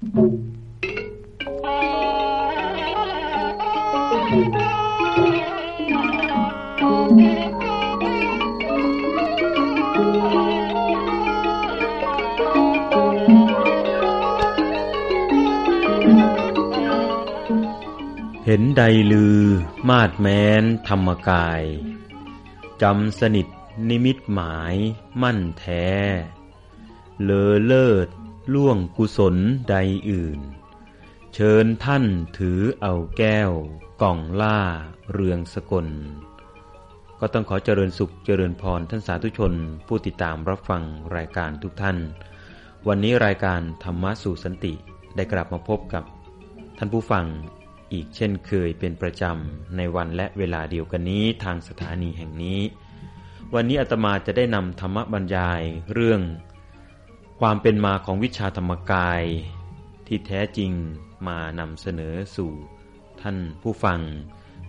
เห็นใดลือ มาดแม้น ธรรมกาย จำสนิทนิมิตหมาย มั่นแท้ เลอเลิศ ล่วงกุศลใดอื่น เชิญท่านถือเอาแก้ว กล่องล่า เรืองสกล ก็ต้องขอเจริญสุขเจริญพรท่านสาธุชน ผู้ติดตามรับฟังรายการทุกท่าน วันนี้รายการธรรมะสู่สันติได้กลับมาพบกับ ท่านผู้ฟังอีกเช่นเคยเป็นประจำในวันและเวลาเดียวกันนี้ทางสถานีแห่งนี้ วันนี้อาตมาจะได้นำธรรมบรรยายเรื่อง ความเป็นมาของวิชาธรรมกาย ที่แท้จริงมานำเสนอสู่ท่านผู้ฟัง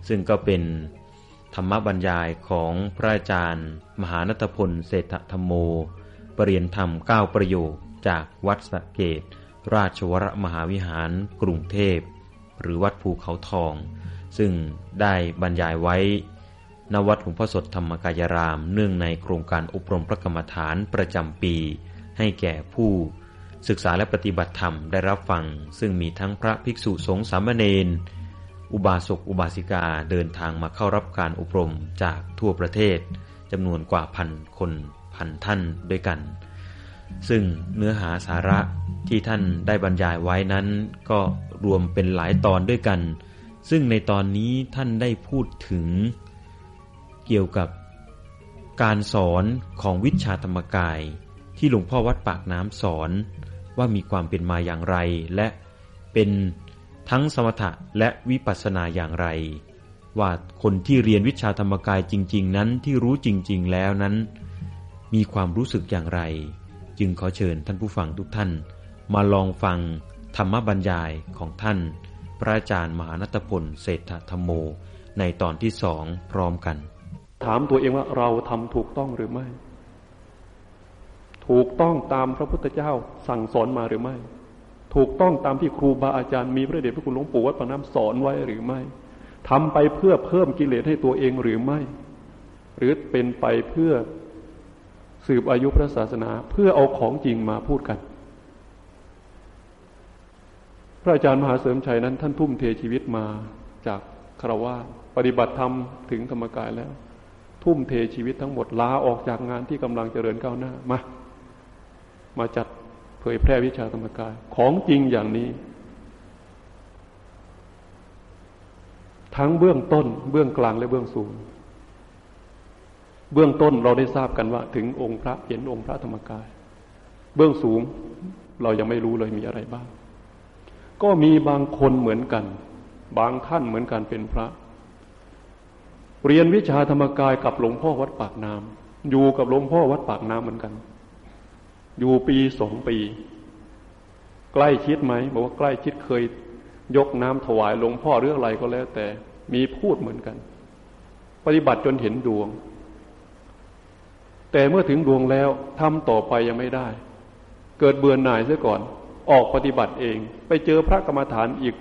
ซึ่งก็เป็นธรรมบรรยายของพระอาจารย์ มหานัตพลเศรษฐธรรมโม ปรริยนธรรมเก้าประโยคจากวัดสะเกต ราชวรมหาวิหารกรุงเทพ หรือวัดภูเขาทอง ซึ่งได้บรรยายไว้ณวัดหลวงพ่อสดธรรมกายราม เนื่องในโครงการอบรมพระกรรมฐานประจำปี ให้แก่ผู้ ศึกษาและปฏิบัติธรรมได้รับฟัง ซึ่งมีทั้งพระภิกษุสงฆ์สามเณรอุบาสกอุบาสิกาเดินทางมาเข้ารับการอบรมจากทั่วประเทศจำนวนกว่าพันคนพันท่านด้วยกัน ซึ่งเนื้อหาสาระที่ท่านได้บรรยายไว้นั้น ก็รวมเป็นหลายตอนด้วยกัน ซึ่งในตอนนี้ท่านได้พูดถึง เกี่ยวกับการสอนของวิชาธรรมกาย ที่หลวงพ่อวัดปากน้ำสอนว่ามีความเป็นมาอย่างไร และเป็นทั้งสมถะและวิปัสสนาอย่างไร ว่าคนที่เรียนวิชาธรรมกายจริง ๆ นั้นที่รู้จริง ๆ แล้วนั้น มีความรู้สึกอย่างไร จึงขอเชิญท่านผู้ฟังทุกท่าน มาลองฟังธรรมบรรยายของท่าน พระอาจารย์มหานัตพลเศรษฐธรรมโม ในตอนที่สองพร้อมกัน ถามตัวเองว่าเราทำถูกต้องหรือไม่ ถูกต้องตามพระพุทธเจ้าสั่งสอนมาหรือไม่ ถูกต้องตามที่ครูบาอาจารย์มีพระเดชพระคุณหลวงปู่วัดปากน้ำสอนไว้หรือไม่ทำไปเพื่อเพิ่มกิเลสให้ตัวเองหรือไม่ หรือเป็นไปเพื่อสืบอายุพระศาสนาเพื่อเอาของจริงมาพูดกัน พระอาจารย์มหาเสริมชัยนั้นท่านทุ่มเทชีวิตมาจากคารวะปฏิบัติธรรมถึงธรรมกายแล้ว ทุ่มเทชีวิตทั้งหมดลาออกจากงานที่กำลังเจริญก้าวหน้ามา มาจัดเผยแพร่วิชาธรรมกาย ของจริงอย่างนี้ ทั้งเบื้องต้น เบื้องกลางและเบื้องสูง เบื้องต้นเราได้ทราบกันว่า ถึงองค์พระเห็นองค์พระธรรมกาย เบื้องสูงเรายังไม่รู้เลยมีอะไรบ้าง ก็มีบางคนเหมือนกัน บางท่านเหมือนกันเป็นพระ เรียนวิชาธรรมกายกับหลวงพ่อวัดปากน้ำอยู่กับหลวงพ่อวัดปากน้ำเหมือนกัน อยู่ปีสองปี ใกล้ชิดไหมบอกว่าใกล้ชิดเคยยกน้ำถวายหลวงพ่อเรื่องอะไรก็แล้วแต่ มีพูดเหมือนกัน ปฏิบัติจนเห็นดวง แต่เมื่อถึงดวงแล้วทำต่อไปยังไม่ได้ เกิดเบื่อหน่ายเสียก่อน ออกปฏิบัติเอง ไปเจอพระกรรมฐานอีก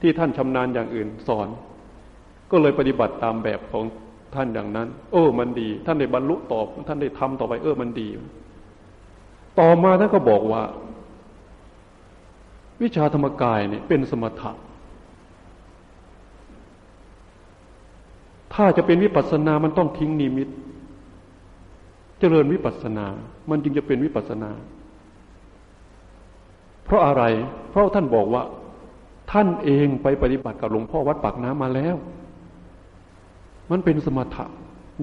ที่ท่านชำนาญอย่างอื่นสอน ก็เลยปฏิบัติตามแบบของท่านอย่างนั้น เออมันดี ท่านได้บรรลุตอบท่านได้ทำต่อไป เออมันดี ต่อมาท่านก็บอกว่า วิชาธรรมกายเนี่ยเป็นสมถะถ้าจะเป็นวิปัสสนามันต้องทิ้งนิมิต เจริญวิปัสสนา มันจึงจะเป็นวิปัสสนา เพราะอะไร เพราะท่านบอกว่า ท่านเองไปปฏิบัติกับหลวงพ่อวัดปากน้ำมาแล้ว มันเป็นสมถะ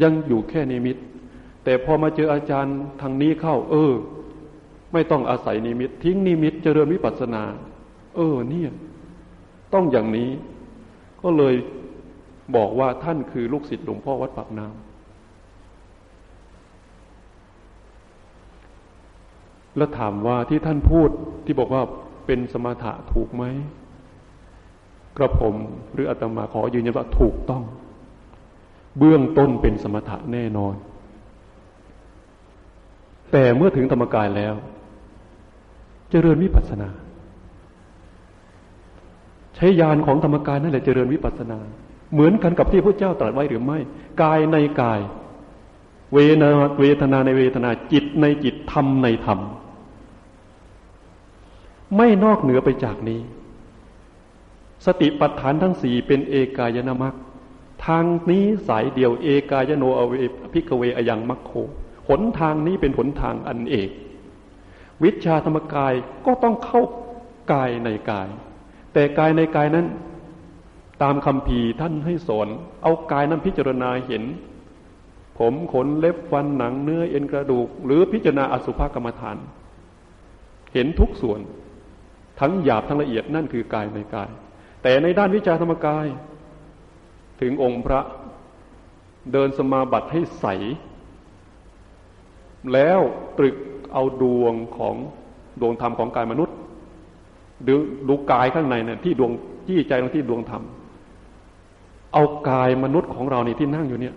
ยังอยู่แค่นิมิต แต่พอมาเจออาจารย์ทางนี้เข้า เออ ไม่ต้องอาศัยนิมิต ทิ้งนิมิตเจริญวิปัสสนา เออเนี่ย ต้องอย่างนี้ ก็เลยบอกว่าท่านคือลูกศิษย์หลวงพ่อวัดปากน้ำแล้วถามว่าที่ท่านพูดที่บอกว่าเป็นสมถะถูกไหมกระผมหรืออาตมาขอยืนยันว่าถูกต้อง เบื้องต้นเป็นสมถะแน่นอน แต่เมื่อถึงธรรมกายแล้ว เจริญวิปัสสนา ใช้ญาณของธรรมกายนั่นแหละเจริญวิปัสสนา เหมือนกันกับที่พระเจ้าตรัสไว้หรือไม่ กายในกาย เวนาเวทนาในเวทนาจิตในจิตธรรมในธรรม ไม่นอกเหนือไปจากนี้ สติปัฏฐานทั้งสี่เป็นเอกายนมรรคทางนี้สายเดียวเอกายโน เว ภิกขเวอยังมัคโคหนทางนี้เป็นหนทางอันเอก วิชาธรรมกายก็ต้องเข้ากายในกาย แต่กายในกายนั้น ตามคัมภีร์ท่านให้สอนเอากายนั้นพิจารณาเห็น ผมขนเล็บฟันหนังเนื้อเอ็นกระดูก หรือพิจารณาอสุภกรรมฐาน เห็นทุกส่วน ทั้งหยาบทั้งละเอียดนั่นคือกายในกาย แต่ในด้านวิชาธรรมกาย ถึงองค์พระเดินสมาบัติให้ใส แล้วตรึก เอาดวงของดวงธรรมของกายมนุษย์ดูดูกายข้างในเนี่ยที่ดวงที่ใจตรงที่ดวงธรรมเอากายมนุษย์ของเรานี่ที่นั่งอยู่เนี่ย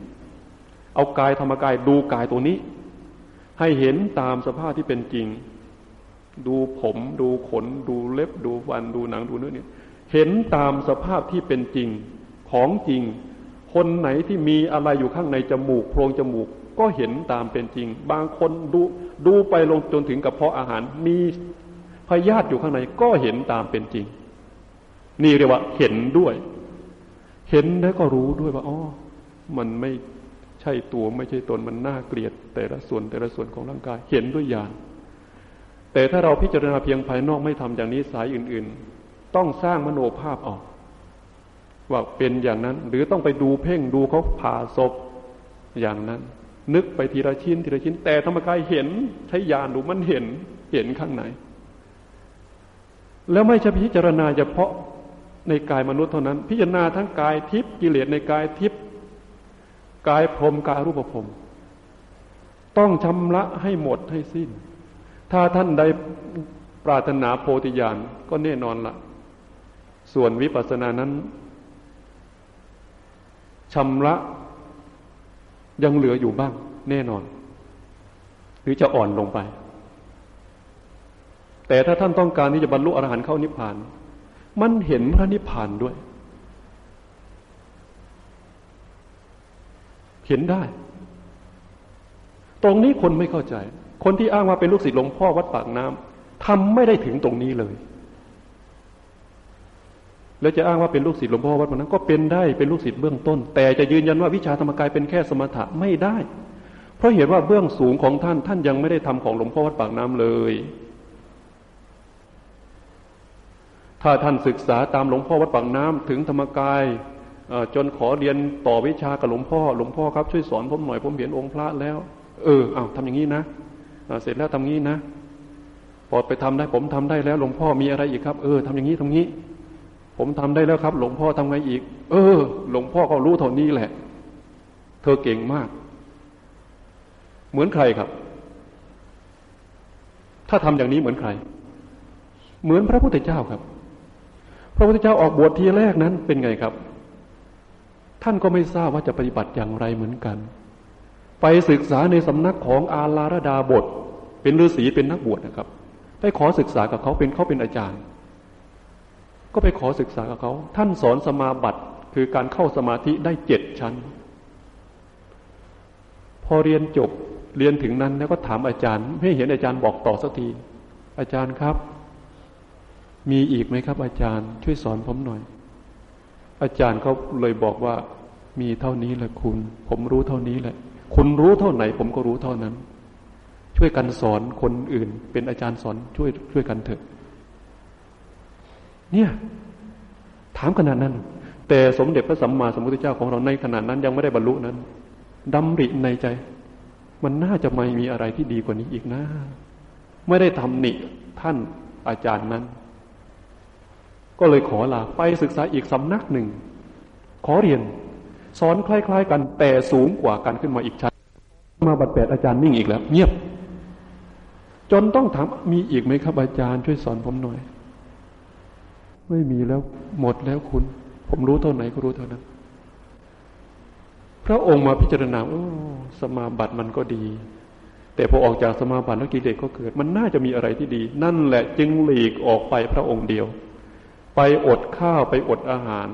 เอากายธรรมกายดูกายตัวนี้ ให้เห็นตามสภาพที่เป็นจริง ดูผมดูขน ดูเล็บ ดูฟันดูหนังดูเนื้อเนี่ย เห็นตามสภาพที่เป็นจริงของจริง คนไหนที่มีอะไรอยู่ข้างในจมูกโพรงจมูก ก็เห็นตามเป็นจริง บางคนดู ดูไปลงจนถึงกับเพาะอาหารมีพยาธิอยู่ข้างในก็เห็นตามเป็นจริง นี่เรียกว่าเห็นด้วย เห็นแล้วก็รู้ด้วยว่าอ๋อมันไม่ใช่ตัวไม่ใช่ตนมันน่าเกลียด แต่ละส่วนแต่ละส่วนของร่างกายเห็นด้วยญาณแต่ถ้าเราพิจารณาเพียงภายนอกไม่ทำอย่างนี้สายอื่น ๆ ต้องสร้างมโนภาพออก ว่าเป็นอย่างนั้น หรือต้องไปดูเพ่งดูเขาผ่าศพอย่างนั้น นึกไปทีละชิ้นทีละชิ้น แต่ธรรมกายเห็นใช้ยานดูมันเห็นเห็นข้างในแล้วไม่ใช่พิจารณาเฉพาะในกายมนุษย์เท่านั้น พิจารณาทั้งกายทิพย์กิเลสในกายทิพย์กายพรมกายรูปพรมต้องชำระให้หมดให้สิ้น ถ้าท่านใดปรารถนาโพธิญาณก็แน่นอนละส่วนวิปัสสนานั้นชำระ ยังเหลืออยู่บ้าง แน่นอน หรือจะอ่อนลงไป แต่ถ้าท่านต้องการที่จะบรรลุอรหันต์เข้านิพพาน มันเห็นพระนิพพานด้วย เห็นได้ ตรงนี้คนไม่เข้าใจ คนที่อ้างว่าเป็นลูกศิษย์หลวงพ่อวัดปากน้ำทำไม่ได้ถึงตรงนี้เลย แล้วจะอ้างว่าเป็นลูกศิษย์หลวงพ่อวัดนั้นก็เป็นได้เป็นลูกศิษย์เบื้องต้น แต่จะยืนยันว่าวิชาธรรมกายเป็นแค่สมถะไม่ได้ เพราะเห็นว่าเบื้องสูงของท่านท่านยังไม่ได้ทำของหลวงพ่อวัดปากน้ำเลย ถ้าท่านศึกษาตามหลวงพ่อวัดปากน้ำถึงธรรมกายจนขอเรียนต่อวิชากับหลวงพ่อ หลวงพ่อครับช่วยสอนผมหน่อยผมเห็นองค์พระแล้ว เออเอาทำอย่างนี้นะเสร็จแล้วทำงี้นะพอไปทำได้ผมทำได้แล้ว หลวงพ่อมีอะไรอีกครับ เออทำอย่างนี้ทำงี้ ผมทำได้แล้วครับ หลวงพ่อทำไงอีก เออ หลวงพ่อก็รู้เท่านี้แหละ เธอเก่งมาก เหมือนใครครับ ถ้าทำอย่างนี้เหมือนใคร เหมือนพระพุทธเจ้าครับ พระพุทธเจ้าออกบวชทีแรกนั้นเป็นไงครับ ท่านก็ไม่ทราบว่าจะปฏิบัติอย่างไรเหมือนกัน ไปศึกษาในสำนักของอาลารดาบท เป็นฤาษีเป็นนักบวชนะครับ ไปขอศึกษากับเขาเป็นเขาเป็นอาจารย์ ก็ไปขอศึกษากับเขา ท่านสอนสมาบัติคือการเข้าสมาธิได้เจ็ดชั้น พอเรียนจบเรียนถึงนั้นแล้วก็ถามอาจารย์ไม่เห็นอาจารย์บอกต่อสักที อาจารย์ครับ มีอีกไหมครับ อาจารย์ ช่วยสอนผมหน่อย อาจารย์เขาเลยบอกว่า มีเท่านี้แหละคุณ ผมรู้เท่านี้แหละ คุณรู้เท่าไหน ผมก็รู้เท่านั้น ช่วยกันสอนคนอื่น เป็นอาจารย์สอนช่วยช่วยกันเถอะ เนี่ย ถามขนาดนั้น แต่สมเด็จพระสัมมาสัมพุทธเจ้าของเราในขนาดนั้นยังไม่ได้บรรลุนั้นดำริในใจ มันน่าจะไม่มีอะไรที่ดีกว่านี้อีกนะไม่ได้ทำหนิท่านอาจารย์นั้น ก็เลยขอลาไปศึกษาอีกสำนักหนึ่ง ขอเรียน สอนคล้ายๆ กันแต่สูงกว่ากันขึ้นมาอีกชั้นมาบัดแปดอาจารย์นิ่งอีกแล้ว เงียบ จนต้องถามมีอีกไหมครับอาจารย์ช่วยสอนผมหน่อย ไม่มีแล้วหมดแล้วคุณ ผมรู้เท่าไหนก็รู้เท่านั้น พระองค์มาพิจารณาโอ้สมาบัติมันก็ดี แต่พอออกจากสมาบัติแล้วกิเลสก็เกิด มันน่าจะมีอะไรที่ดี นั่นแหละจึงหลีกออกไปพระองค์เดียว ไปอดข้าวไปอดอาหาร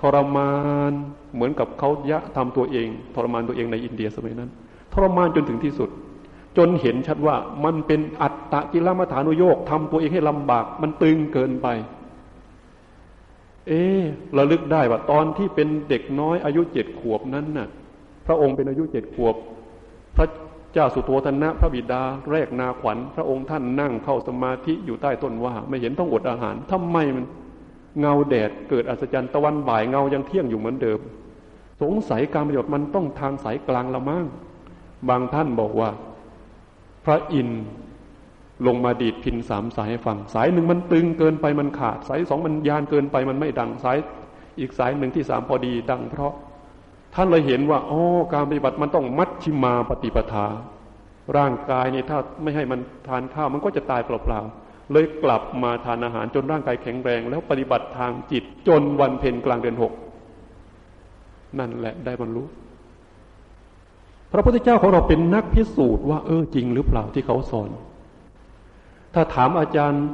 ทรมานเหมือนกับเขายะทำตัวเอง ทรมานตัวเองในอินเดียสมัยนั้น ทรมานจนถึงที่สุดจนเห็นชัดว่ามันเป็นอัตตะกิลมัฐานุโยกทำตัวเองให้ลำบาก มันตึงเกินไป เอ๊ระลึกได้ว่าตอนที่เป็นเด็กน้อยอายุเจ็ดขวบนั้นน่ะ พระองค์เป็นอายุเจ็ดขวบ พระเจ้าสุโธธนะ พระบิดาแรกนาขวัญ พระองค์ท่านนั่งเข้าสมาธิอยู่ใต้ต้นว่า ไม่เห็นต้องอดอาหารทำไมมัน เงาแดดเกิดอัศจรรย์ตะวันบ่ายเงายังเที่ยงอยู่เหมือนเดิม สงสัยการประโยชน์มันต้องทางสายกลางละมั่งบางท่านบอกว่า พระอินทร์ ลงมาดีดพินสามสายให้ฟัง สายหนึ่งมันตึงเกินไปมันขาด สายสองมันยานเกินไปมันไม่ดังสาย อีกสายหนึ่งที่สามพอดีดัง เพราะท่านเลยเห็นว่าอ๋อการปฏิบัติมันต้องมัชชิมาปฏิปทา ร่างกายเนี่ยถ้าไม่ให้มันทานข้าวมันก็จะตายเปล่าๆเลยกลับมาทานอาหารจนร่างกายแข็งแรง แล้วปฏิบัติทางจิตจนวันเพ็ญกลางเดือนหกนั่นแหละได้บรรลุพระพุทธเจ้าของเราเป็นนักพิสูจน์ว่าเออจริงหรือเปล่าที่เขาสอน ถ้าถามอาจารย์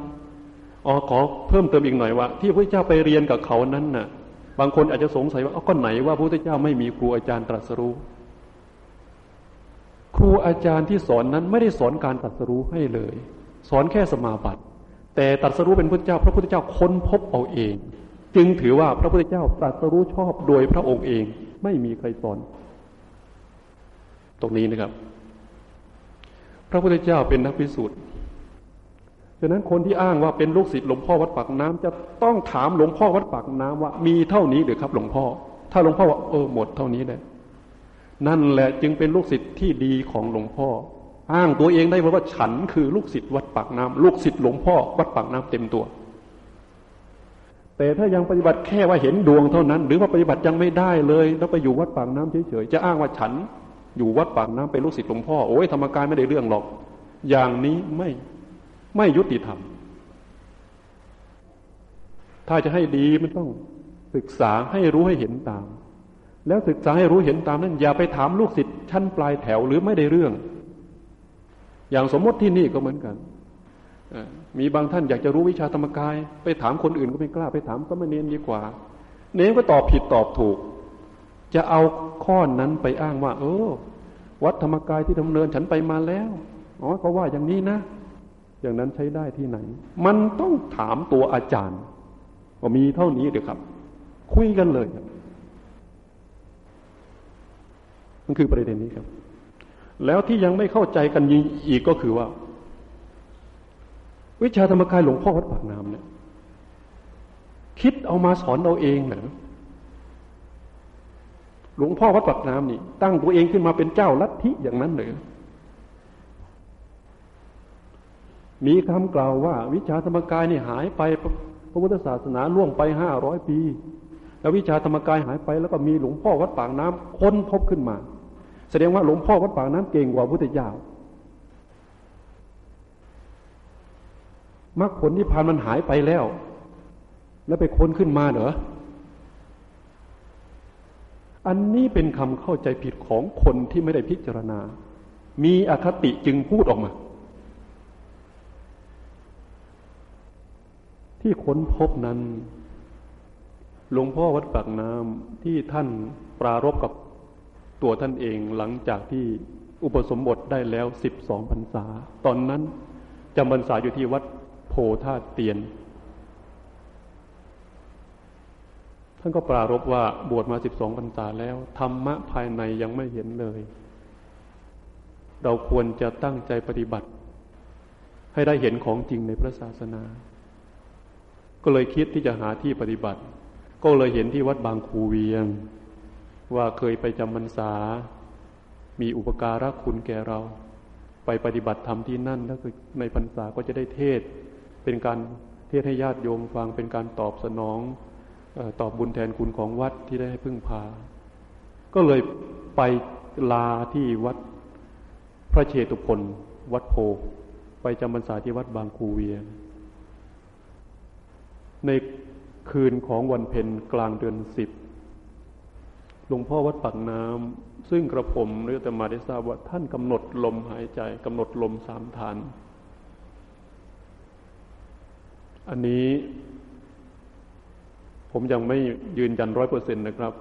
อ๋อขอเพิ่มเติมอีกหน่อยว่า ที่พระเจ้าไปเรียนกับเขานั้นน่ะ บางคนอาจจะสงสัยว่าอ๋อก็ไหนว่าพระพุทธเจ้าไม่มีครูอาจารย์ตรัสรู้ครูอาจารย์ที่สอนนั้นไม่ได้สอนการตรัสรู้ให้เลย สอนแค่สมาบัติ แต่ตรัสรู้เป็นพระเจ้า พระพุทธเจ้าค้นพบเอาเอง จึงถือว่าพระพุทธเจ้าตรัสรู้ชอบโดยพระองค์เองไม่มีใครสอน ตรงนี้นะครับ พระพุทธเจ้าเป็นนักพิสูจน์ ฉะนั้นคนที่อ้างว่าเป็นลูกศิษย์หลวงพ่อวัดปากน้ำจะต้องถามหลวงพ่อวัดปากน้ำว่ามีเท่านี้หรือครับ หลวงพ่อ ถ้าหลวงพ่อว่าเออหมดเท่านี้แหละนั่นแหละจึงเป็นลูกศิษย์ที่ดีของหลวงพ่อ อ้างตัวเองได้ว่าฉันคือลูกศิษย์วัดปากน้ำลูกศิษย์หลวงพ่อวัดปากน้ำเต็มตัว แต่ถ้ายังปฏิบัติแค่ว่าเห็นดวงเท่านั้น หรือว่าปฏิบัติยังไม่ได้เลย แล้วไปอยู่วัดปากน้ำเฉยๆจะอ้างว่าฉัน อยู่วัดปากน้ำเป็นลูกศิษย์หลวงพ่อโอ้ยธรรมกายไม่ได้เรื่องหรอก อย่างนี้ไม่ ไม่ยุติธรรม ถ้าจะให้ดีมันต้องศึกษาให้รู้ให้เห็นตาม แล้วศึกษาให้รู้เห็นตามนั้น อย่าไปถามลูกศิษย์ชั้นปลายแถวหรือไม่ได้เรื่อง อย่างสมมติที่นี่ก็เหมือนกันมีบางท่านอยากจะรู้วิชาธรรมกาย ไปถามคนอื่นก็ไม่กล้า ไปถามสมณเณรดีกว่า เนรก็ตอบผิดตอบถูก จะเอาข้อนั้นไปอ้างว่า เออ วัดธรรมกายที่ดำเนินฉันไปมาแล้วอ๋อเขาว่าอย่างนี้นะ อย่างนั้นใช้ได้ที่ไหน มันต้องถามตัวอาจารย์ว่ามีเท่านี้เดี๋ยวครับ คุยกันเลยครับมันคือประเด็นนี้ครับ แล้วที่ยังไม่เข้าใจกันยิงอีกก็คือว่า วิชาธรรมกายหลวงพ่อวัดปากน้ำเนี่ย คิดเอามาสอนเราเองเหรอหลวงพ่อวัดปากน้ำนี่ ตั้งตัวเองขึ้นมาเป็นเจ้าลัทธิอย่างนั้นเลย มีคำกล่าวว่า วิชาธรรมกายนี่หายไปพระพุทธศาสนาล่วงไปห้าร้อยปี แล้ววิชาธรรมกายหายไปแล้วก็มีหลวงพ่อวัดปากน้ำค้นพบขึ้นมา แสดงว่าหลวงพ่อวัดปากน้ำเก่งกว่าพุทธเจ้ามรรคผลที่ผ่านมันหายไปแล้ว แล้วไปค้นขึ้นมาเหรออันนี้เป็นคำเข้าใจผิดของคนที่ไม่ได้พิจารณา มีอคติจึงพูดออกมา ที่ค้นพบนั้น หลวงพ่อวัดปากน้ำที่ท่านปรารบกับตัวท่านเองหลังจากที่อุปสมบทได้แล้วสิบสองพรรษา ตอนนั้นจำพรรษาอยู่ที่วัดโพธาเตียน ท่านก็ปรารบว่าบวชมาสิบสองพรรษาแล้วธรรมะภายในยังไม่เห็นเลย เราควรจะตั้งใจปฏิบัติ ให้ได้เห็นของจริงในพระศาสนา ก็เลยคิดที่จะหาที่ปฏิบัติ ก็เลยเห็นที่วัดบางคูเวียง ว่าเคยไปจำพรรษา มีอุปการะคุณแก่เรา ไปปฏิบัติธรรมที่นั่นแล้วในพรรษาก็จะได้เทศ เป็นการเทศให้ญาติโยมฟังเป็นการตอบสนองตอบบุญแทนคุณของวัดที่ได้ให้พึ่งพา ก็เลยไปลาที่วัดพระเชตุพนวัดโพ ไปจำพรรษาที่วัดบางคูเวียน ในคืนของวันเพ็ญกลางเดือนสิบหลวงพ่อวัดปักน้ำซึ่งกระผมเรือแต่มาได้ทราบว่าท่านกำหนดลมหายใจกำหนดลมสามฐาน อันนี้ ผมยังไม่ยืนยันร้อยเปอร์เซ็นต์นะครับ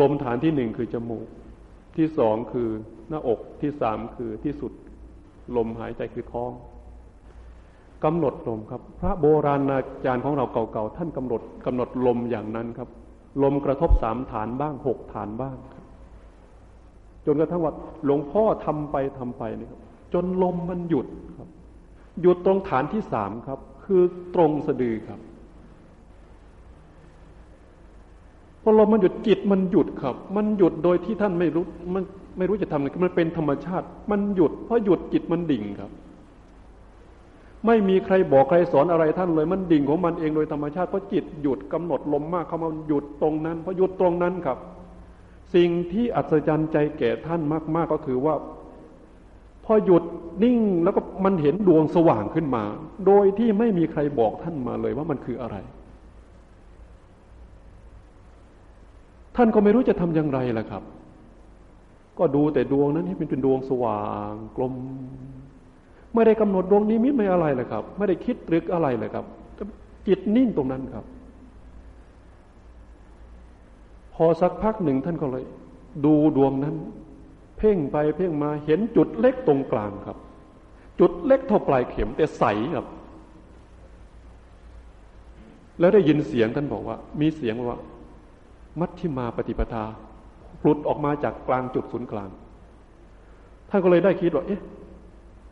ลมฐานที่หนึ่งคือจมูก ที่สองคือหน้าอกที่สามคือที่สุด ลมหายใจคือท้อง กำหนดลมครับ พระโบราณอาจารย์ของเราเก่าๆท่านกำหนดกำหนดลมอย่างนั้นครับ ลมกระทบสามฐานบ้างหกฐานบ้างจนกระทั่งว่าหลวงพ่อทำไปทำไปนี่ครับ จนลมมันหยุดครับ หยุดตรงฐานที่สามครับ คือตรงสะดือครับพอลมมันหยุดจิตมันหยุดครับ มันหยุดโดยที่ท่านไม่รู้มันไม่รู้จะทำอะไงมันเป็นธรรมชาติ มันหยุดเพราะหยุดจิตมันดิ่งครับ ไม่มีใครบอกใครสอนอะไรท่านเลย มันดิ่งของมันเองโดยธรรมชาติเพราะจิตหยุดกำหนดลมมากเข้ามาหยุดตรงนั้นเพราะหยุดตรงนั้นครับ สิ่งที่อัศจรรย์ใจแก่ท่านมาก ๆก็คือว่า พอหยุดนิ่งแล้วก็มันเห็นดวงสว่างขึ้นมา โดยที่ไม่มีใครบอกท่านมาเลยว่ามันคืออะไร ท่านก็ไม่รู้จะทำอย่างไรล่ะครับ ก็ดูแต่ดวงนั้นให้เป็นดวงสว่าง กลม ไม่ได้กำหนดดวงนี้มิตไม่อะไรเลยครับ ไม่ได้คิดตรึกอะไรเลยครับ จิตนิ่งตรงนั้นครับ พอสักพักหนึ่งท่านก็เลย ดูดวงนั้น เพ่งไปเพ่งมาเห็นจุดเล็กตรงกลางครับ จุดเล็กเท่าปลายเข็มแต่ใสครับ แล้วได้ยินเสียงท่านบอกว่า มีเสียงว่า มัชชิมาปฏิปทาหลุดออกมาจากกลางจุดศูนย์กลางท่านก็เลยได้คิดว่าเอ๊ะ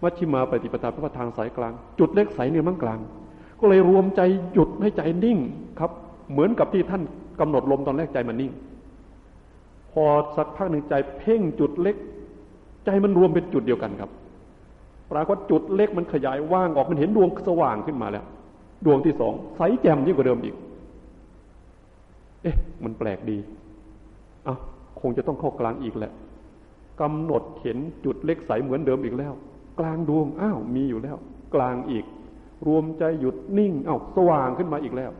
มัชชิมาปฏิปทาแปลว่าทางสายกลาง จุดเล็กสายเนื้อมั่งกลาง ก็เลยรวมใจหยุดให้ใจนิ่งครับ เหมือนกับที่ท่านกำหนดลมตอนแรกใจมันนิ่ง พอสักพักหนึ่งใจเพ่งจุดเล็ก ใจมันรวมเป็นจุดเดียวกันครับ ปรากฏจุดเล็กมันขยายว่างออกมันเห็นดวงสว่างขึ้นมาแล้ว ดวงที่สองใสแจ่มยิ่งกว่าเดิมอีก เอ๊ะ มันแปลกดีอะคงจะต้องเข้ากลางอีกแหละกำหนดเห็นจุดเล็กใสเหมือนเดิมอีกแล้ว กลางดวงอ้าวมีอยู่แล้ว กลางอีก รวมใจหยุดนิ่งอ้าวสว่างขึ้นมาอีกแล้ว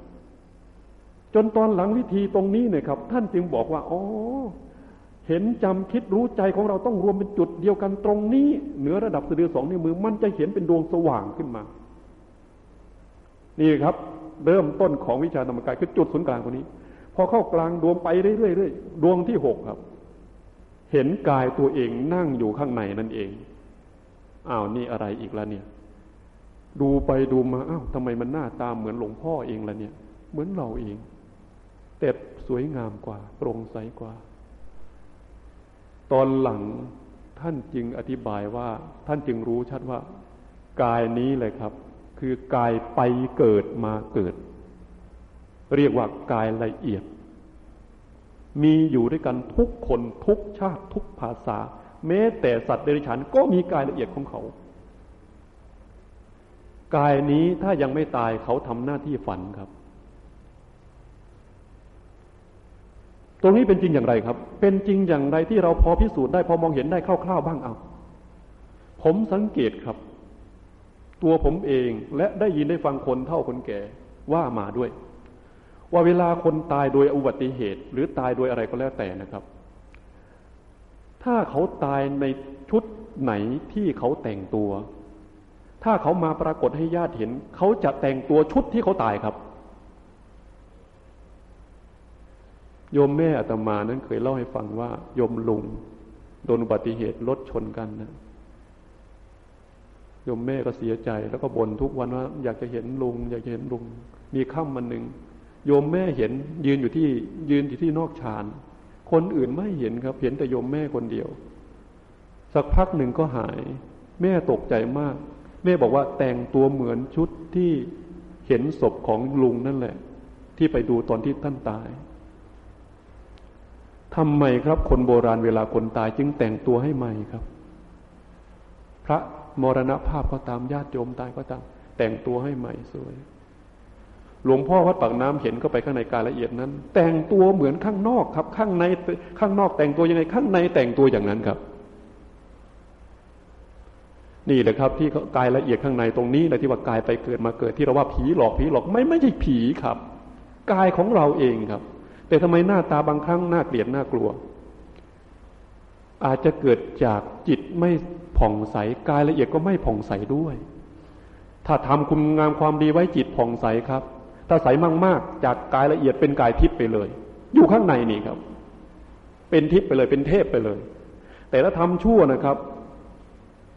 จนตอนหลังวิธีตรงนี้เนี่ยครับ ท่านจึงบอกว่าอ๋อเห็นจำคิดรู้ใจของเราต้องรวมเป็นจุดเดียวกันตรงนี้ เหนือระดับสะดือสองนิ้วมือ มันจะเห็นเป็นดวงสว่างขึ้นมา นี่ครับ เริ่มต้นของวิชาธรรมกายคือจุดศูนย์กลางตรงนี้ พอเข้ากลางดวงไปเรื่อยๆดวงที่หกครับ เห็นกายตัวเองนั่งอยู่ข้างในนั่นเอง อ้าวนี่อะไรอีกแล้วเนี่ย ดูไปดูมาอ้าวทำไมมันหน้าตาเหมือนหลวงพ่อเองล่ะเนี่ย เหมือนเราเอง แต่สวยงามกว่า โปร่งใสกว่า ตอนหลังท่านจึงอธิบายว่า ท่านจึงรู้ชัดว่า กายนี้เลยครับ คือกายไปเกิดมาเกิด เรียกว่ากายละเอียด มีอยู่ด้วยกันทุกคนทุกชาติทุกภาษา แม้แต่สัตว์เดรัจฉานก็มีกายละเอียดของเขา กายนี้ถ้ายังไม่ตายเขาทำหน้าที่ฝันครับ ตรงนี้เป็นจริงอย่างไรครับ เป็นจริงอย่างไรที่เราพอพิสูจน์ได้พอมองเห็นได้คร่าวๆบ้างเอาผมสังเกตครับ ตัวผมเองและได้ยินได้ฟังคนเท่าคนแก่ว่ามาด้วย ว่าเวลาคนตายโดยอุบัติเหตุ หรือตายโดยอะไรก็แล้วแต่นะครับ ถ้าเขาตายในชุดไหนที่เขาแต่งตัว ถ้าเขามาปรากฏให้ญาติเห็น เขาจะแต่งตัวชุดที่เขาตายครับ โยมแม่อาตมานั้นเคยเล่าให้ฟังว่า โยมลุงโดนอุบัติเหตุรถชนกันนะโยมแม่ก็เสียใจแล้วก็บ่นทุกวันว่า อยากจะเห็นลุง อยากจะเห็นลุง มีค่ำมันหนึ่งโยมแม่เห็นยืนอยู่ที่ยืนอยู่ที่นอกฌาน คนอื่นไม่เห็นครับ เห็นแต่โยมแม่คนเดียว สักพักหนึ่งก็หาย แม่ตกใจมาก แม่บอกว่าแต่งตัวเหมือนชุดที่เห็นศพของลุงนั่นแหละ ที่ไปดูตอนที่ท่านตายทำไมครับ คนโบราณเวลาคนตายจึงแต่งตัวให้ใหม่ครับ พระมรณภาพก็ตามญาติโยมตายก็ตาม แต่งตัวให้ใหม่สวย หลวงพ่อวัดปากน้ำเห็นเข้าไปข้างในกายละเอียดนั้น แต่งตัวเหมือนข้างนอกครับ ข้างในข้างนอกแต่งตัวยังไงข้างในแต่งตัวอย่างนั้นครับ นี่แหละครับ ที่กายละเอียดข้างในตรงนี้แหละที่ว่ากายไปเกิดมาเกิดที่เราว่าผีหลอกผีหลอกไม่ไม่ใช่ผีครับกายของเราเองครับ แต่ทำไมหน้าตาบางครั้งน่าเกลียดน่ากลัว อาจจะเกิดจากจิตไม่ผ่องใสกายละเอียดก็ไม่ผ่องใสด้วย ถ้าทำคุณงามความดีไว้จิตผ่องใสครับ ถ้าใสมากๆ จากกายละเอียดเป็นกายทิพย์ไปเลย อยู่ข้างในนี่ครับ เป็นทิพย์ไปเลย เป็นเทพไปเลย แต่ถ้าทำชั่วนะครับ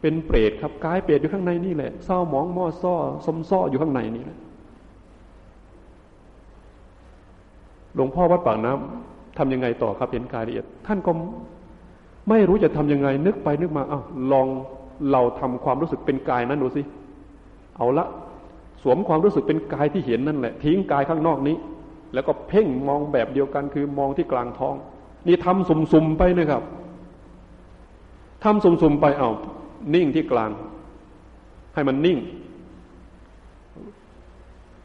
เป็นเปรตครับกายเปรตอยู่ข้างในนี่แหละเศร้าหมองมอซ้อสมซ้ออยู่ข้างในนี่แหละหลวงพ่อวัดปากน้ำทํำยังไงต่อครับเห็นกายละเอียด ท่านก็ไม่รู้จะทํำยังไงนึกไปนึกมาอ้าวลองเราทำความรู้สึกเป็นกายนั้นดูสิเอาละ สวมความรู้สึกเป็นกายที่เห็นนั่นแหละ ทิ้งกายข้างนอกนี้ แล้วก็เพ่งมองแบบเดียวกันคือมองที่กลางท้อง นี่ทำสุ่มๆไปนะครับทำสุ่มๆไปเอานิ่งที่กลาง ให้มันนิ่ง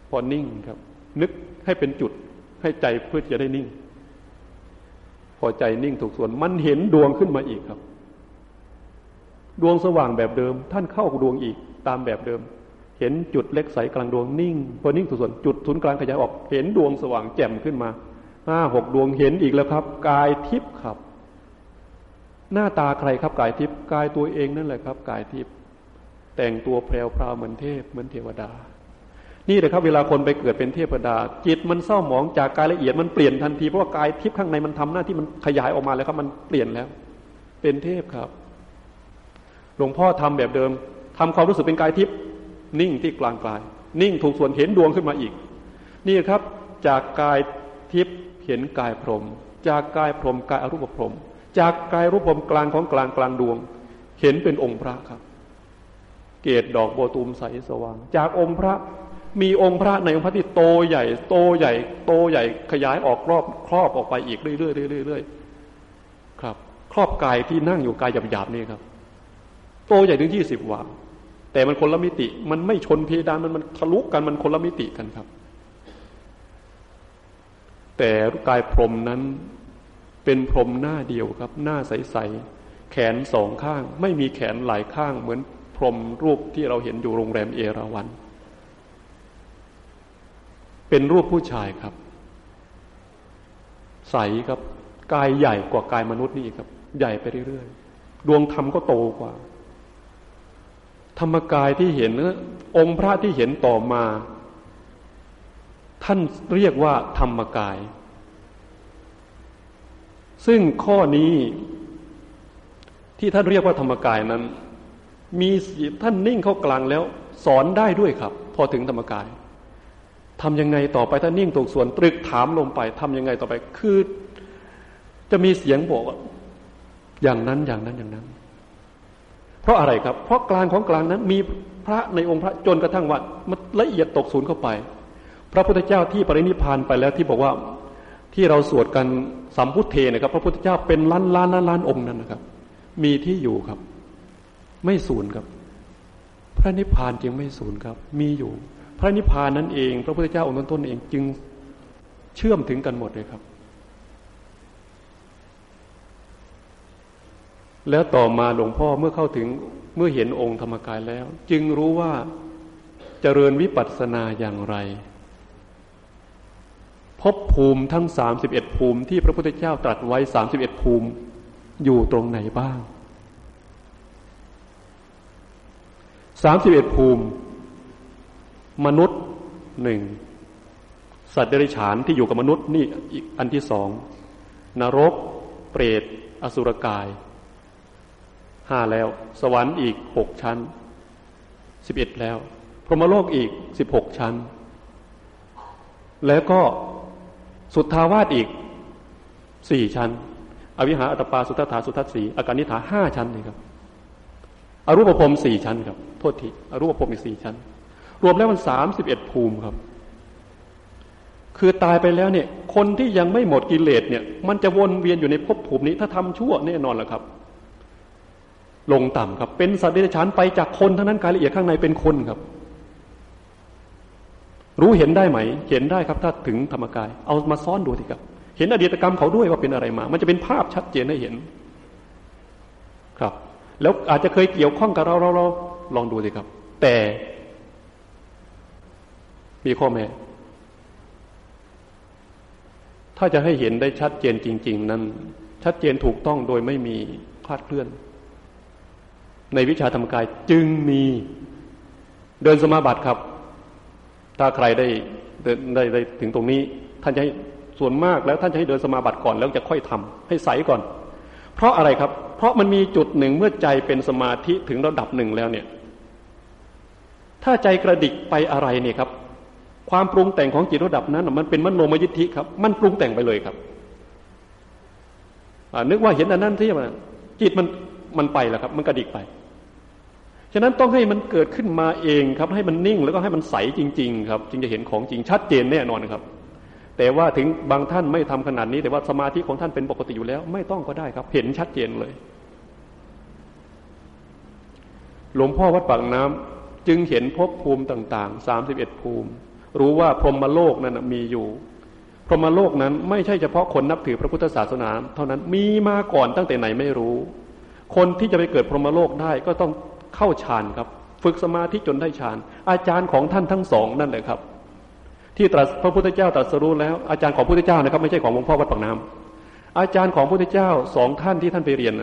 พอนิ่งครับ นึกให้เป็นจุดให้ใจเพื่อจะได้นิ่ง พอใจนิ่งถูกส่วนมันเห็นดวงขึ้นมาอีกครับ ดวงสว่างแบบเดิม ท่านเข้าดวงอีกตามแบบเดิม เห็นจุดเล็กใสกลางดวงนิ่งพอนิ่งถูกส่วนจุดศูนย์กลางขยายออกเห็นดวงสว่างแจ่มขึ้นมาห้าหกดวงเห็นอีกแล้วครับ กายทิพย์ครับ หน้าตาใครครับกายทิพย์กายตัวเองนั่นแหละครับ กายทิพย์แต่งตัวแพรวพราวเหมือนเทพเหมือนเทวดา นี่แหละครับเวลาคนไปเกิดเป็นเทพดา จิตมันเศร้าหมองจากกายละเอียดมันเปลี่ยนทันทีเพราะว่ากายทิพย์ข้างในมันทำหน้าที่มันขยายออกมาแล้วครับมันเปลี่ยนแล้ว เป็นเทพครับ หลวงพ่อทำแบบเดิมทำความรู้สึกเป็นกายทิพย์ นิ่งที่กลางกาย นิ่งถูกส่วนเห็นดวงขึ้นมาอีก นี่ครับ จากกายทิพย์เห็นกายพรหมจากกายพรหมกายอรูปพรหมจากกายรูปพรหมกลางของกลางกลางดวง เห็นเป็นองค์พระครับ เกตดอกโบตูมใสสว่าง จากองค์พระมีองค์พระในองค์พระที่โตใหญ่ โตใหญ่ โตใหญ่ขยายออกรอบครอบออกไปอีกเรื่อยๆเรื่อยๆครับ ครอบกายที่นั่งอยู่กายหยาบๆนี่ครับ โตใหญ่ถึงยี่สิบวา แต่มันคนละมิติ มันไม่ชนเพดานมันมันทะลุกันมันคนละมิติกันครับ แต่กายพรมนั้นเป็นพรมหน้าเดียวครับ หน้าใสๆแขนสองข้าง ไม่มีแขนหลายข้าง เหมือนพรมรูปที่เราเห็นอยู่โรงแรมเอราวัน เป็นรูปผู้ชายครับ ใสครับกายใหญ่กว่ากายมนุษย์นี่ครับ ใหญ่ไปเรื่อยๆดวงธรรมก็โตกว่า ธรรมกายที่เห็นองค์พระที่เห็นต่อมา ท่านเรียกว่าธรรมกาย ซึ่งข้อนี้ที่ท่านเรียกว่าธรรมกายนั้น มีท่านนิ่งเข้ากลางแล้ว สอนได้ด้วยครับ พอถึงธรรมกายทำยังไงต่อไปถ้านิ่งตกส่วนตรึกถามลงไปทำยังไงต่อไปคือ จะมีเสียงบอกอย่างนั้นอย่างนั้นอย่างนั้น เพราะอะไรครับ เพราะกลางของกลางนั้นมีพระในองค์พระจนกระทั่งว่ามันละเอียดตกศูนย์เข้าไป พระพุทธเจ้าที่ปรินิพานไปแล้วที่บอกว่าที่เราสวดกันสัมพุทเทนะครับ พระพุทธเจ้าเป็นล้านล้านล้านล้านองค์นั้นนะครับ มีที่อยู่ครับ ไม่สูญครับ พระนิพพานจึงไม่สูญครับ มีอยู่ พระนิพพานนั้นเอง พระพุทธเจ้าองค์ต้นๆเองจึงเชื่อมถึงกันหมดเลยครับ แล้วต่อมาหลวงพ่อเมื่อเข้าถึงเมื่อเห็นองค์ธรรมกายแล้ว จึงรู้ว่าเจริญวิปัสสนาอย่างไร พบภูมิทั้งสามสิบเอ็ดภูมิที่พระพุทธเจ้าตรัสไว้สามสิบเอ็ดภูมิอยู่ตรงไหนบ้างสามสิบเอ็ดภูมิ มนุษย์หนึ่งสัตว์เดรัจฉานที่อยู่กับมนุษย์นี่อีกอันที่สองนรก เปรต อสุรกาย ห้าแล้ว สวรรค์อีกหกชั้นสิบเอ็ดแล้ว พรหมโลกอีกสิบหกชั้น แล้วก็สุทธาวาสอีกสี่ชั้น อวิหาอัตปาสุทธาสุทัศสีอาการนิฐาห้าชั้นนี่ครับอรูปภพสี่ชั้นครับ โทษทีอรูปภพอีกสี่ชั้น รวมแล้วมันสามสิบเอ็ดภูมิครับ คือตายไปแล้วเนี่ย คนที่ยังไม่หมดกิเลสเนี่ย มันจะวนเวียนอยู่ในภพภูมินี้ ถ้าทำชั่วแน่นอนแหละครับ ลงต่ำครับ เป็นสัตว์เดรัจฉานไปจากคนทั้งนั้นกายละเอียดข้างในเป็นคนครับ รู้เห็นได้ไหม เห็นได้ครับ ถ้าถึงธรรมกาย เอามาซ้อนดูสิครับ เห็นอดีตกรรมเขาด้วยว่าเป็นอะไรมา มันจะเป็นภาพชัดเจนให้เห็น ครับ แล้วอาจจะเคยเกี่ยวข้องกับเราเราเราลองดูสิครับ แต่ มีข้อแม้ถ้าจะให้เห็นได้ชัดเจนจริง ๆ นั้น ชัดเจนถูกต้องโดยไม่มีคลาดเคลื่อน ในวิชาธรรมกายจึงมีเดินสมาบัติครับ ถ้าใครได้ได้ได้ถึงตรงนี้ ท่านจะให้ส่วนมากแล้วท่านจะให้เดินสมาบัติก่อนแล้วจะค่อยทำให้ใสก่อน เพราะอะไรครับ เพราะมันมีจุดหนึ่งเมื่อใจเป็นสมาธิถึงระดับหนึ่งแล้วเนี่ย ถ้าใจกระดิกไปอะไรเนี่ยครับ ความปรุงแต่งของจิตระดับนั้น มันเป็นมโนมยิทธิครับ มันปรุงแต่งไปเลยครับนึกว่าเห็นอันนั้นที่มันจิตมันมันไปแล้วครับ มันกระดิกไป ฉะนั้นต้องให้มันเกิดขึ้นมาเองครับ ให้มันนิ่งแล้วก็ให้มันใสจริง ๆ ครับ จึงจะเห็นของจริงชัดเจนแน่นอนครับ แต่ว่าถึงบางท่านไม่ทำขนาดนี้ แต่ว่าสมาธิของท่านเป็นปกติอยู่แล้ว ไม่ต้องก็ได้ครับ เห็นชัดเจนเลย หลวงพ่อวัดปากน้ำจึงเห็นภพภูมิต่างๆสามสิบเอ็ดภูมิ รู้ว่าพรหมโลกนั้นมีอยู่พรหมโลกนั้นไม่ใช่เฉพาะคนนับถือพระพุทธศาสนา เท่านั้นมีมาก่อนตั้งแต่ไหนไม่รู้ คนที่จะไปเกิดพรหมโลกได้ก็ต้อง เข้าฌานครับ ฝึกสมาธิจนได้ฌาน อาจารย์ของท่านทั้งสองนั่นแหละครับ ที่ตรัสพระพุทธเจ้าตรัสรู้แล้ว อาจารย์ของพระพุทธเจ้านะครับ ไม่ใช่ของหลวงพ่อวัดปากน้ำอาจารย์ของพระพุทธเจ้าสองท่านที่ท่านไปเรียน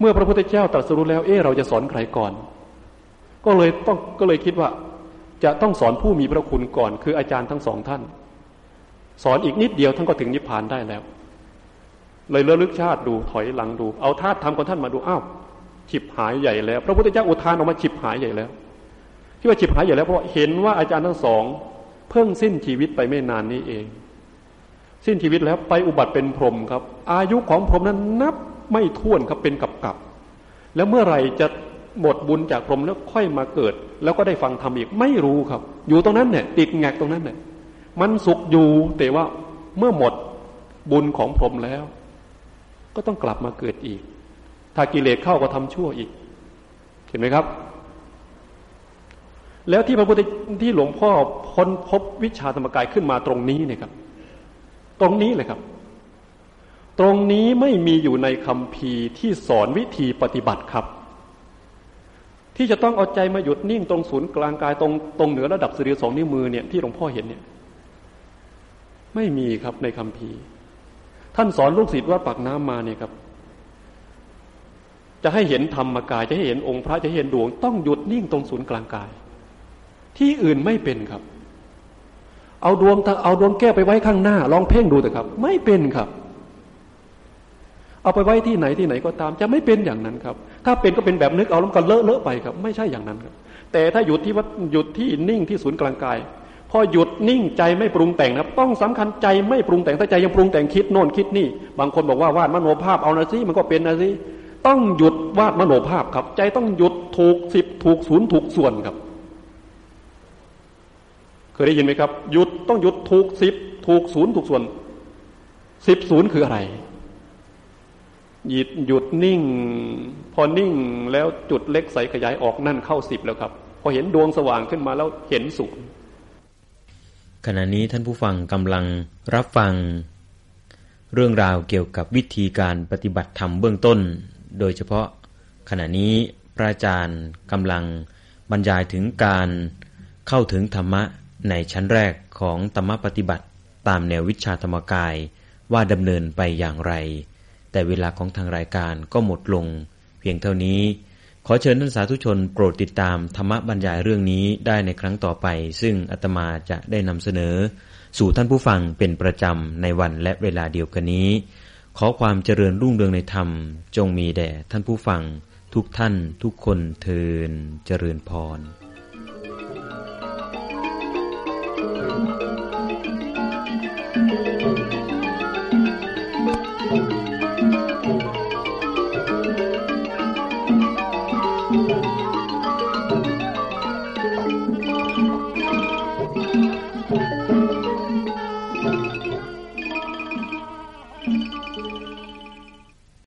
เมื่อพระพุทธเจ้าตรัสรู้แล้ว เออเราจะสอนใครก่อน ก็เลยต้องก็เลยคิดว่า จะต้องสอนผู้มีพระคุณก่อน คืออาจารย์ทั้งสองท่าน สอนอีกนิดเดียวท่านก็ถึงนิพพานได้แล้ว เลยเลือลึกชาติดูถอยหลังดู เอาธาตุธรรมของท่านมาดู อ้าว ฉิบหายใหญ่แล้ว พระพุทธเจ้าอุทานออกมาฉิบหายใหญ่แล้ว ที่ว่าฉิบหายใหญ่แล้วเพราะเห็นว่าอาจารย์ทั้งสอง เพิ่งสิ้นชีวิตไปไม่นานนี้เอง สิ้นชีวิตแล้วไปอุบัติเป็นพรหมครับ อายุของพรหมนั้นนับไม่ถ้วนครับเป็นกับกับแล้วเมื่อไหร่จะหมดบุญจากพรหมแล้วค่อยมาเกิด แล้วก็ได้ฟังธรรมอีกไม่รู้ครับ อยู่ตรงนั้นเนี่ยติดแงกตรงนั้นเนี่ยมันสุขอยู่แต่ว่าเมื่อหมดบุญของพรหมแล้ว ก็ต้องกลับมาเกิดอีก ถ้ากิเลสเข้าก็ทำชั่วอีก เห็นไหมครับ แล้วที่พระพุทธที่หลวงพ่อพ้นพบวิชาธรรมกายขึ้นมาตรงนี้เนี่ยครับ ตรงนี้เลยครับ ตรงนี้ไม่มีอยู่ในคำพีที่สอนวิธีปฏิบัติครับ ที่จะต้องเอาใจมาหยุดนิ่งตรงศูนย์กลางกายตรงตรงเหนือระดับสรีสองนิ้วมือเนี่ยที่หลวงพ่อเห็นเนี่ย ไม่มีครับในคำพีท่านสอนลูกศิษย์ว่าปากน้ำมาเนี่ยครับ จะให้เห็นธรรมกาย จะให้เห็นองค์พระจะเห็นดวง ต้องหยุดนิ่งตรงศูนย์กลางกาย ที่อื่นไม่เป็นครับ เอาดวงเอาดวงแก้วไปไว้ข้างหน้า ลองเพ่งดูเถอะครับ ไม่เป็นครับ เอาไปไว้ที่ไหนที่ไหนก็ตาม จะไม่เป็นอย่างนั้นครับ ถ้าเป็นก็เป็นแบบนึกเอาแล้วก็เลอะเลอะไปครับ ไม่ใช่อย่างนั้นครับ แต่ถ้าหยุดที่วัดหยุดที่นิ่งที่ศูนย์กลางกายพอหยุดนิ่งใจไม่ปรุงแต่งนะต้องสำคัญใจไม่ปรุงแต่งถ้าใจยังปรุงแต่งคิดโน่นคิดนี่ บางคนบอกว่าวาดมโนภาพเอานะสิมันก็เป็นนะสิ ต้องหยุดวาดมโนภาพครับ ใจต้องหยุดถูกสิบถูกศูนย์ถูกส่วนครับ เคยได้ยินไหมครับ หยุดต้องหยุดถูกสิบถูกศูนย์ถูกส่วนสิบศูนย์คืออะไร หยุดหยุดนิ่ง พอนิ่งแล้วจุดเล็กใสขยายออกนั่นเข้าสิบแล้วครับ พอเห็นดวงสว่างขึ้นมาแล้วเห็นสุขขณะนี้ท่านผู้ฟังกำลังรับฟัง เรื่องราวเกี่ยวกับวิธีการปฏิบัติธรรมเบื้องต้น โดยเฉพาะขณะนี้พระอาจารย์กำลังบรรยายถึงการเข้าถึงธรรมะในชั้นแรกของธรรมปฏิบัติตามแนววิชาธรรมกายว่าดำเนินไปอย่างไร แต่เวลาของทางรายการก็หมดลง เพียงเท่านี้ ขอเชิญท่านสาธุชนโปรดติดตามธรรมบรรยายเรื่องนี้ได้ในครั้งต่อไป ซึ่งอาตมาจะได้นำเสนอ สู่ท่านผู้ฟังเป็นประจำในวันและเวลาเดียวกันนี้ ขอความเจริญรุ่งเรืองในธรรม จงมีแด่ท่านผู้ฟัง ทุกท่านทุกคนเทินเจริญพร